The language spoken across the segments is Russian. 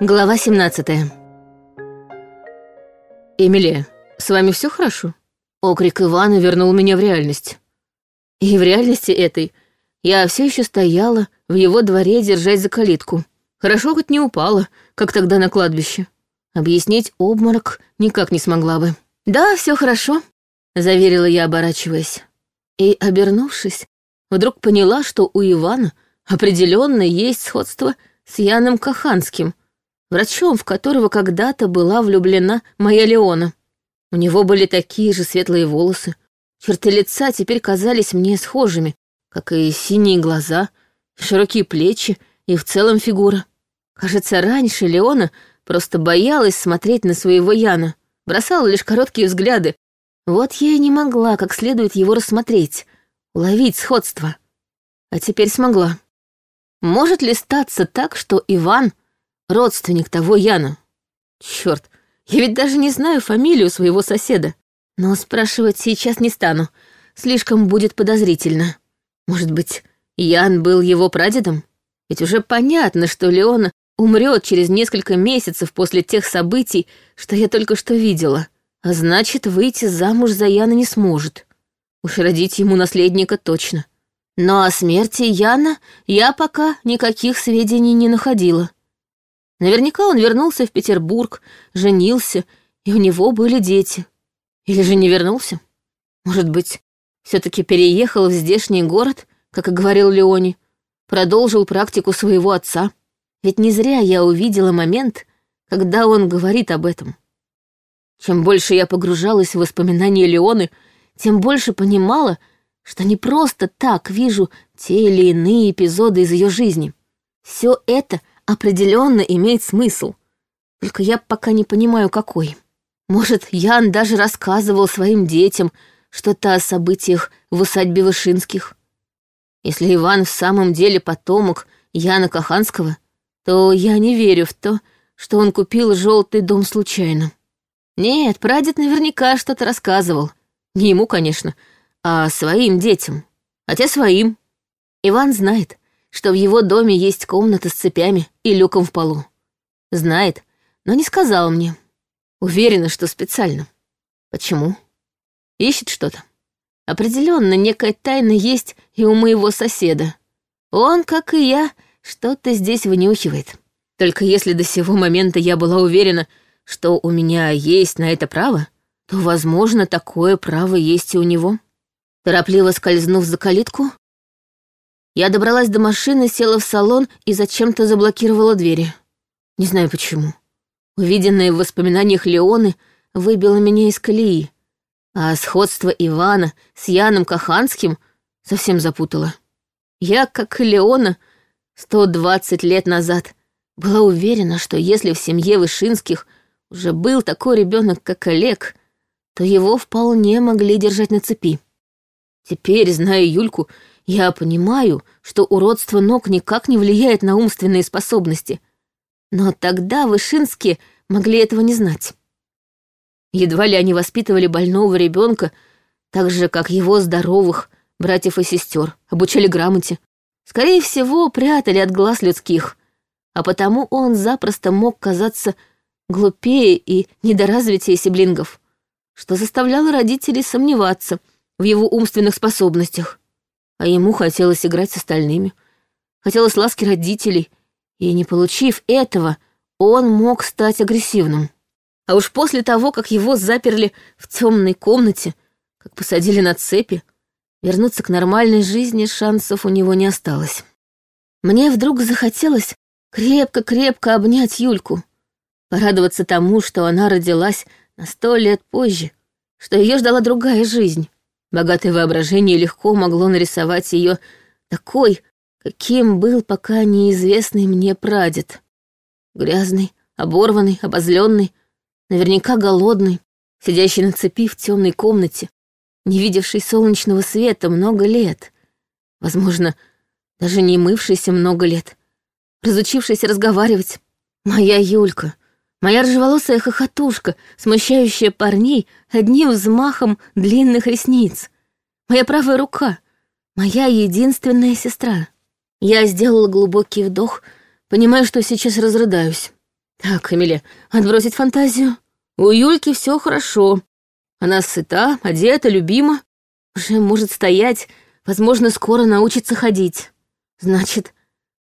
Глава 17 «Эмилия, с вами все хорошо?» Окрик Ивана вернул меня в реальность. И в реальности этой я все еще стояла в его дворе держать за калитку. Хорошо хоть не упала, как тогда на кладбище. Объяснить обморок никак не смогла бы. «Да, все хорошо», — заверила я, оборачиваясь. И, обернувшись, вдруг поняла, что у Ивана определенно есть сходство с Яном Каханским, врачом, в которого когда-то была влюблена моя Леона. У него были такие же светлые волосы. Черты лица теперь казались мне схожими, как и синие глаза, широкие плечи и в целом фигура. Кажется, раньше Леона просто боялась смотреть на своего Яна, бросала лишь короткие взгляды. Вот я и не могла как следует его рассмотреть, уловить сходство. А теперь смогла. Может ли статься так, что Иван — родственник того Яна? Черт, я ведь даже не знаю фамилию своего соседа. Но спрашивать сейчас не стану, слишком будет подозрительно. Может быть, Ян был его прадедом? Ведь уже понятно, что Леона умрет через несколько месяцев после тех событий, что я только что видела. А значит, выйти замуж за Яна не сможет. Уж родить ему наследника точно. Но о смерти Яна я пока никаких сведений не находила. Наверняка он вернулся в Петербург, женился, и у него были дети. Или же не вернулся? Может быть, все таки переехал в здешний город, как и говорил Леони, продолжил практику своего отца. Ведь не зря я увидела момент, когда он говорит об этом. Чем больше я погружалась в воспоминания Леоны, тем больше понимала, что не просто так вижу те или иные эпизоды из ее жизни. Все это определенно имеет смысл. Только я пока не понимаю, какой. Может, Ян даже рассказывал своим детям что-то о событиях в усадьбе Вышинских. Если Иван в самом деле потомок Яна Каханского, то я не верю в то, что он купил желтый дом случайно. Нет, прадед наверняка что-то рассказывал. Не ему, конечно, а своим детям. Хотя своим. Иван знает, что в его доме есть комната с цепями и люком в полу. Знает, но не сказал мне. Уверена, что специально. Почему? Ищет что-то. Определенно, некая тайна есть и у моего соседа. Он, как и я, что-то здесь вынюхивает. Только если до сего момента я была уверена, что у меня есть на это право, то, возможно, такое право есть и у него. Торопливо скользнув за калитку, я добралась до машины, села в салон и зачем-то заблокировала двери. Не знаю почему. Увиденное в воспоминаниях Леоны выбило меня из колеи, а сходство Ивана с Яном Каханским совсем запутало. Я, как и Леона, 120 лет назад была уверена, что если в семье Вышинских уже был такой ребенок, как Олег, то его вполне могли держать на цепи. Теперь, зная Юльку, я понимаю, что уродство ног никак не влияет на умственные способности. Но тогда Вышинские могли этого не знать. Едва ли они воспитывали больного ребенка так же, как его здоровых братьев и сестер, обучали грамоте. Скорее всего, прятали от глаз людских, а потому он запросто мог казаться глупее и недоразвитее сиблингов, что заставляло родителей сомневаться в его умственных способностях. А ему хотелось играть с остальными, хотелось ласки родителей, и, не получив этого, он мог стать агрессивным. А уж после того, как его заперли в темной комнате, как посадили на цепи, вернуться к нормальной жизни шансов у него не осталось. Мне вдруг захотелось крепко-крепко обнять Юльку, порадоваться тому, что она родилась на сто лет позже, что ее ждала другая жизнь. Богатое воображение легко могло нарисовать ее такой, каким был пока неизвестный мне прадед. Грязный, оборванный, обозленный, наверняка голодный, сидящий на цепи в темной комнате, не видевший солнечного света много лет, возможно, даже не мывшийся много лет, разучившийся разговаривать. Моя Юлька, моя рыжеволосая хохотушка, смущающая парней одним взмахом длинных ресниц, моя правая рука, моя единственная сестра. Я сделала глубокий вдох, понимая, что сейчас разрыдаюсь. Так, Эмилия, отбросить фантазию. У Юльки все хорошо. Она сыта, одета, любима. Уже может стоять, возможно, скоро научится ходить. Значит,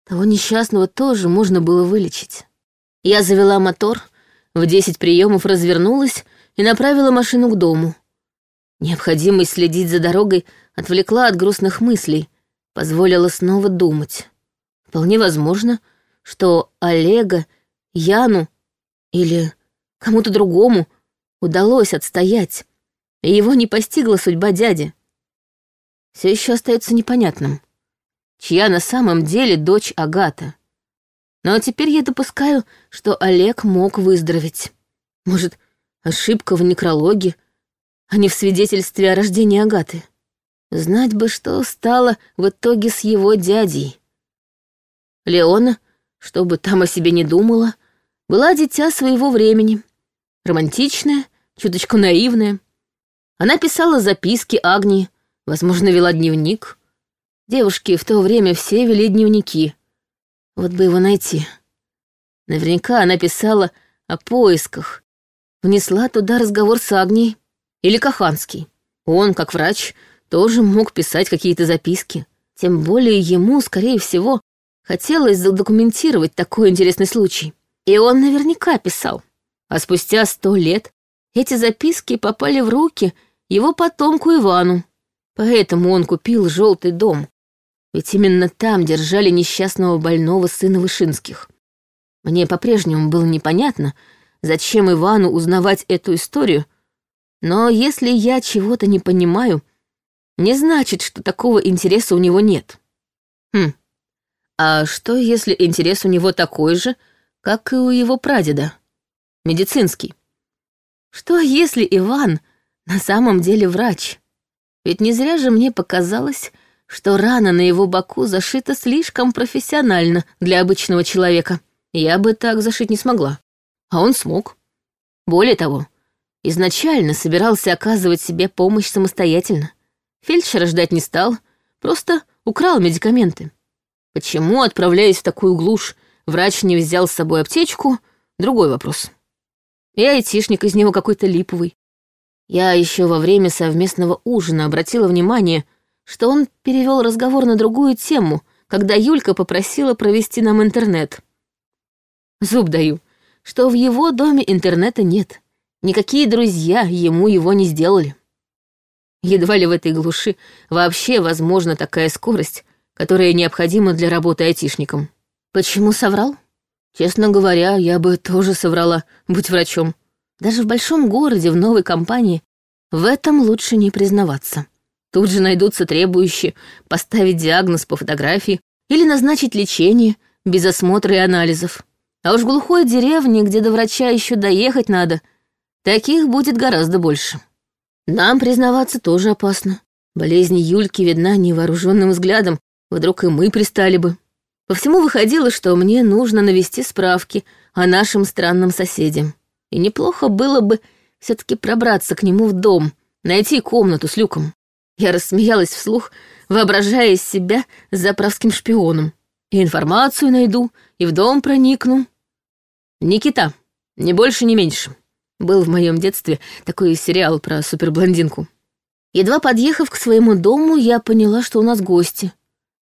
того несчастного тоже можно было вылечить. Я завела мотор, в десять приемов развернулась и направила машину к дому. Необходимость следить за дорогой отвлекла от грустных мыслей, позволила снова думать. Вполне возможно, что Олега, Яну или кому-то другому удалось отстоять, и его не постигла судьба дяди. Все еще остается непонятным, чья на самом деле дочь Агата. Но теперь я допускаю, что Олег мог выздороветь. Может, ошибка в некрологе, а не в свидетельстве о рождении Агаты. Знать бы, что стало в итоге с его дядей. Леона, что бы там о себе не думала, была дитя своего времени. Романтичная, чуточку наивная. Она писала записки Агнии, возможно, вела дневник. Девушки в то время все вели дневники. Вот бы его найти. Наверняка она писала о поисках, внесла туда разговор с Агнией или Каханский. Он, как врач, тоже мог писать какие-то записки. Тем более ему, скорее всего, хотелось задокументировать такой интересный случай. И он наверняка писал. А спустя сто лет эти записки попали в руки его потомку Ивану. Поэтому он купил желтый дом. Ведь именно там держали несчастного больного сына Вышинских. Мне по-прежнему было непонятно, зачем Ивану узнавать эту историю, но если я чего-то не понимаю, не значит, что такого интереса у него нет. Хм, а что, если интерес у него такой же, как и у его прадеда? Медицинский. Что, если Иван на самом деле врач? Ведь не зря же мне показалось, что рана на его боку зашита слишком профессионально для обычного человека. Я бы так зашить не смогла. А он смог. Более того, изначально собирался оказывать себе помощь самостоятельно. Фельдшера ждать не стал, просто украл медикаменты. Почему, отправляясь в такую глушь, врач не взял с собой аптечку, другой вопрос. И айтишник из него какой-то липовый. Я еще во время совместного ужина обратила внимание, что он перевел разговор на другую тему, когда Юлька попросила провести нам интернет. Зуб даю, что в его доме интернета нет. Никакие друзья ему его не сделали. Едва ли в этой глуши вообще возможна такая скорость, которая необходима для работы айтишником. Почему соврал? Честно говоря, я бы тоже соврала, будь врачом. Даже в большом городе, в новой компании, в этом лучше не признаваться. Тут же найдутся требующие поставить диагноз по фотографии или назначить лечение без осмотра и анализов. А уж в глухой деревне, где до врача еще доехать надо, таких будет гораздо больше. Нам признаваться тоже опасно. Болезнь Юльки видна невооруженным взглядом, вдруг и мы пристали бы. По всему выходило, что мне нужно навести справки о нашем странном соседе. И неплохо было бы все таки пробраться к нему в дом, найти комнату с люком. Я рассмеялась вслух, воображая себя заправским шпионом. И информацию найду, и в дом проникну. Никита, ни больше, ни меньше. Был в моем детстве такой сериал про суперблондинку. Едва подъехав к своему дому, я поняла, что у нас гости.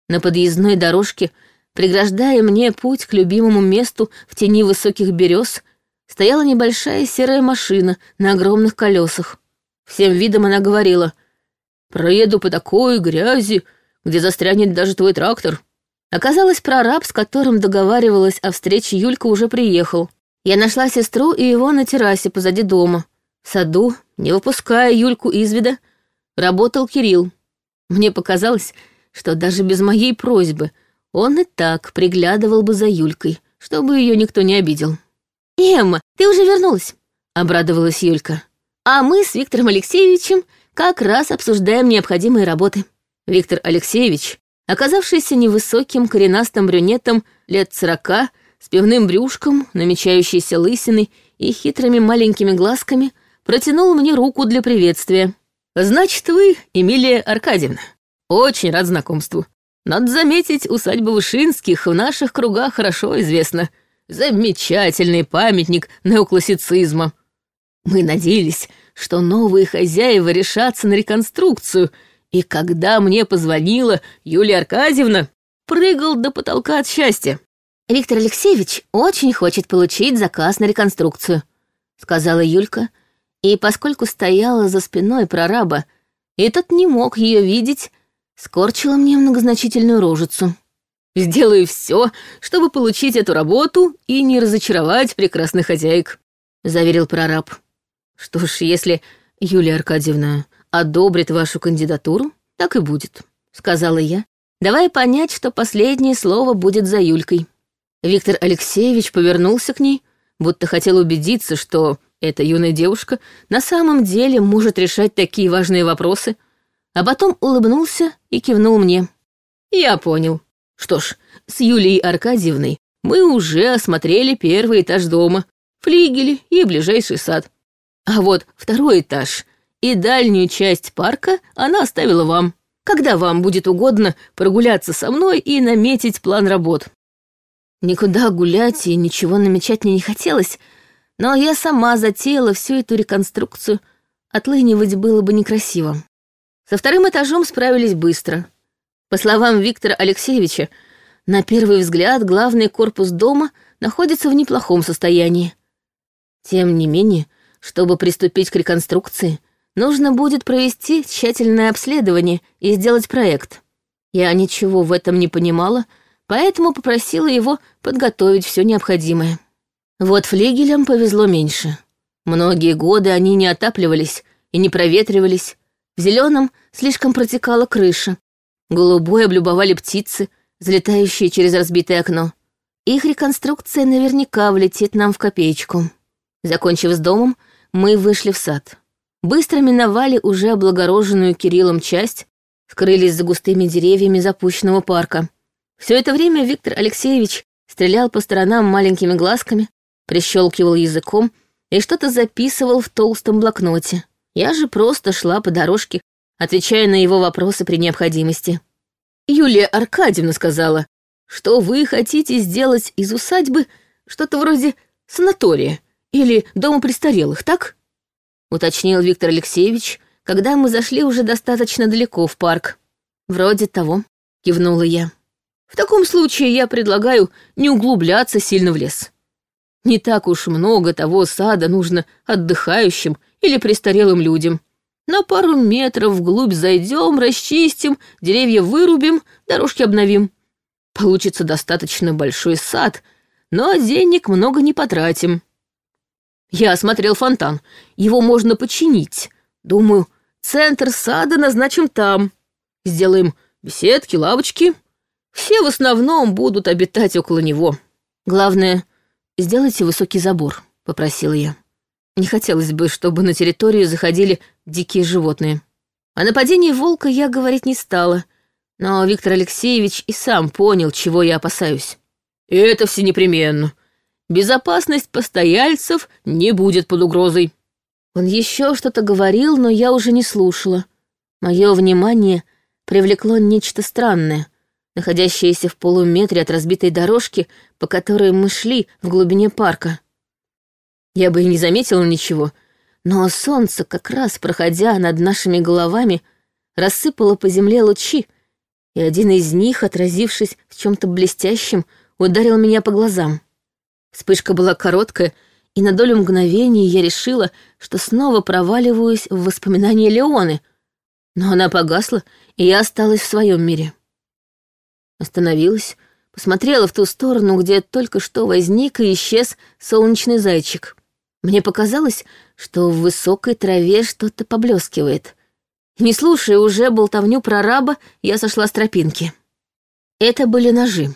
На подъездной дорожке, преграждая мне путь к любимому месту в тени высоких берез, стояла небольшая серая машина на огромных колесах. Всем видом она говорила Проеду по такой грязи, где застрянет даже твой трактор. Оказалось, прораб, с которым договаривалась о встрече, Юлька уже приехал. Я нашла сестру и его на террасе позади дома. В саду, не выпуская Юльку из вида, работал Кирилл. Мне показалось, что даже без моей просьбы он и так приглядывал бы за Юлькой, чтобы ее никто не обидел. «Эмма, ты уже вернулась», — обрадовалась Юлька. «А мы с Виктором Алексеевичем как раз обсуждаем необходимые работы. Виктор Алексеевич, оказавшийся невысоким коренастым брюнетом лет сорока, с пивным брюшком, намечающейся лысиной и хитрыми маленькими глазками, протянул мне руку для приветствия. «Значит, вы Эмилия Аркадьевна. Очень рад знакомству. Надо заметить, усадьба Вышинских в наших кругах хорошо известна. замечательный памятник неоклассицизма. Мы надеялись, что новые хозяева решатся на реконструкцию, и когда мне позвонила Юлия Аркадьевна, прыгал до потолка от счастья. «Виктор Алексеевич очень хочет получить заказ на реконструкцию», сказала Юлька, и поскольку стояла за спиной прораба, и тот не мог ее видеть, скорчила мне многозначительную рожицу. «Сделаю все, чтобы получить эту работу и не разочаровать прекрасных хозяек», — заверил прораб. «Что ж, если Юлия Аркадьевна одобрит вашу кандидатуру, так и будет», — сказала я, давая понять, что последнее слово будет за Юлькой. Виктор Алексеевич повернулся к ней, будто хотел убедиться, что эта юная девушка на самом деле может решать такие важные вопросы, а потом улыбнулся и кивнул мне. «Я понял. Что ж, с Юлией Аркадьевной мы уже осмотрели первый этаж дома, флигели и ближайший сад. А вот второй этаж и дальнюю часть парка она оставила вам, когда вам будет угодно прогуляться со мной и наметить план работ. Никуда гулять и ничего намечать мне не хотелось, но я сама затеяла всю эту реконструкцию. Отлынивать было бы некрасиво. Со вторым этажом справились быстро. По словам Виктора Алексеевича, на первый взгляд главный корпус дома находится в неплохом состоянии. Тем не менее, чтобы приступить к реконструкции, нужно будет провести тщательное обследование и сделать проект. Я ничего в этом не понимала, поэтому попросила его подготовить все необходимое. Вот флигелям повезло меньше. Многие годы они не отапливались и не проветривались. В зеленом слишком протекала крыша. Голубой облюбовали птицы, взлетающие через разбитое окно. Их реконструкция наверняка влетит нам в копеечку. Закончив с домом, мы вышли в сад. Быстро миновали уже облагороженную Кириллом часть, скрылись за густыми деревьями запущенного парка. Все это время Виктор Алексеевич стрелял по сторонам маленькими глазками, прищелкивал языком и что-то записывал в толстом блокноте. Я же просто шла по дорожке, отвечая на его вопросы при необходимости. Юлия Аркадьевна сказала, что вы хотите сделать из усадьбы что-то вроде санатория или дома престарелых, так? Уточнил Виктор Алексеевич, когда мы зашли уже достаточно далеко в парк. Вроде того, кивнула я. В таком случае я предлагаю не углубляться сильно в лес. Не так уж много того сада нужно отдыхающим или престарелым людям. На пару метров вглубь зайдем, расчистим, деревья вырубим, дорожки обновим. Получится достаточно большой сад, но денег много не потратим. Я осмотрел фонтан. Его можно починить. Думаю, центр сада назначим там. Сделаем беседки, лавочки, все в основном будут обитать около него. Главное, сделайте высокий забор, попросила я. Не хотелось бы, чтобы на территорию заходили дикие животные. О нападении волка я говорить не стала, но Виктор Алексеевич и сам понял, чего я опасаюсь. Это все непременно. Безопасность постояльцев не будет под угрозой. Он еще что-то говорил, но я уже не слушала. Мое внимание привлекло нечто странное — находящаяся в полуметре от разбитой дорожки, по которой мы шли в глубине парка. Я бы и не заметила ничего, но солнце, как раз проходя над нашими головами, рассыпало по земле лучи, и один из них, отразившись в чем-то блестящем, ударил меня по глазам. Вспышка была короткая, и на долю мгновения я решила, что снова проваливаюсь в воспоминания Леоны, но она погасла, и я осталась в своем мире. Остановилась, посмотрела в ту сторону, где только что возник и исчез солнечный зайчик. Мне показалось, что в высокой траве что-то поблескивает. Не слушая уже болтовню прораба, я сошла с тропинки. Это были ножи.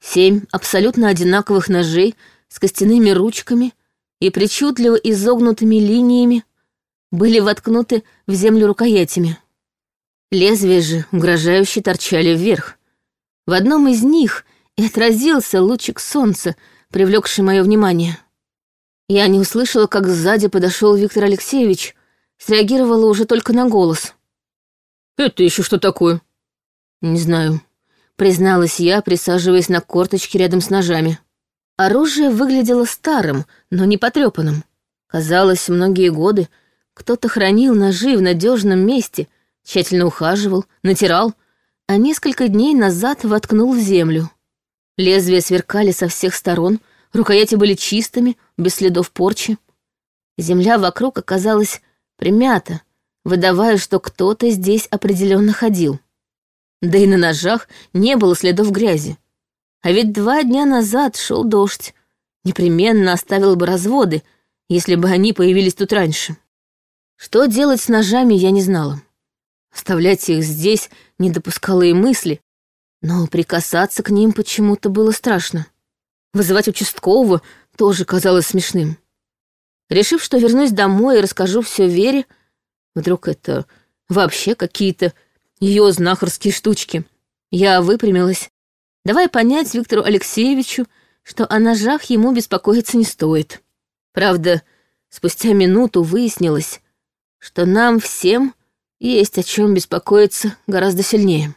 Семь абсолютно одинаковых ножей с костяными ручками и причудливо изогнутыми линиями были воткнуты в землю рукоятями. Лезвия же угрожающе торчали вверх. В одном из них и отразился лучик солнца, привлекший мое внимание. Я не услышала, как сзади подошел Виктор Алексеевич, среагировала уже только на голос. «Это еще что такое?» «Не знаю», — призналась я, присаживаясь на корточки рядом с ножами. Оружие выглядело старым, но не потрепанным. Казалось, многие годы кто-то хранил ножи в надежном месте, тщательно ухаживал, натирал, а несколько дней назад воткнул в землю. Лезвия сверкали со всех сторон, рукояти были чистыми, без следов порчи. Земля вокруг оказалась примята, выдавая, что кто-то здесь определенно ходил. Да и на ножах не было следов грязи. А ведь два дня назад шел дождь. Непременно оставил бы разводы, если бы они появились тут раньше. Что делать с ножами, я не знала. Оставлять их здесь не допускала и мысли, но прикасаться к ним почему-то было страшно. Вызывать участкового тоже казалось смешным. Решив, что вернусь домой и расскажу все Вере, вдруг это вообще какие-то ее знахарские штучки, я выпрямилась, давая понять Виктору Алексеевичу, что о ножах ему беспокоиться не стоит. Правда, спустя минуту выяснилось, что нам всем есть о чем беспокоиться гораздо сильнее.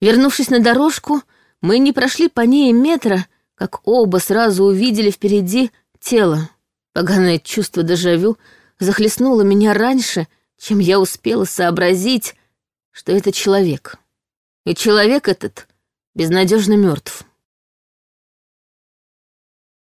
Вернувшись на дорожку, мы не прошли по ней метра, как оба сразу увидели впереди тело. Поганое чувство дежавю захлестнуло меня раньше, чем я успела сообразить, что это человек. И человек этот безнадежно мертв.